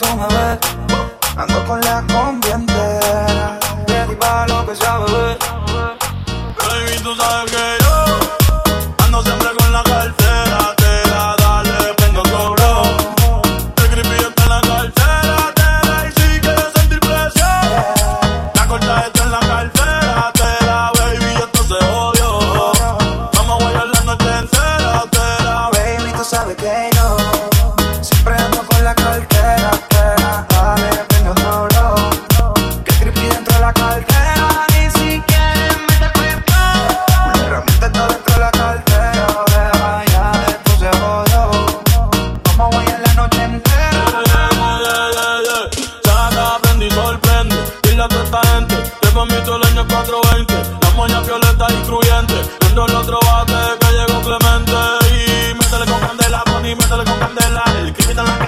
Ando con la combi entera. Ready para lo que sea, bebé. Baby, tú sabes que yo ando siempre con la cartera. Tera, dale, tengo cobro. Te creepy está en la cartera. Tera, y si quieres sentir presión, la corta está en la cartera. Tera, baby, esto se odio. Vamos a bailar la noche entera. Baby, tú sabes que yo. Que pa' mí todo el año es 420. La moña violeta y cruyente. Ando el otro bate que llegó Clemente. Y métele con candela, Bonnie, métele con candela. El crimen en la